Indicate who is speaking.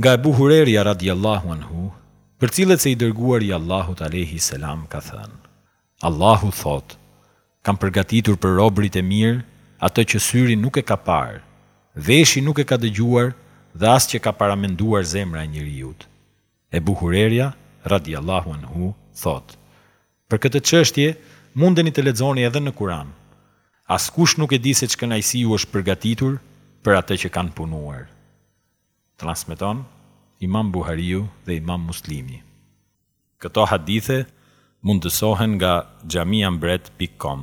Speaker 1: Nga Ebu Hurerja radhijal-lahu anhu përcillet se i Dërguari i Allahut alejhi selam ka thënë, Allahu thotë, Kam përgatitur për robërit e mirë atë që syri nuk e ka parë, veshi nuk e ka dëgjuar dhe as që ka paramenduar zemra e njeriut. Ebu Hurerja radhijal-lahu anhu thotë, Për këtë çështje mundeni të lexoni edhe në Kuran, Askush nuk e di se ç'kënaqësi ju është përgatitur për atë që kanë punuar. transmeton Imam Buhariu dhe Imam Muslimi. Këto hadithe mundësohen nga xhamia mbret pikë kom.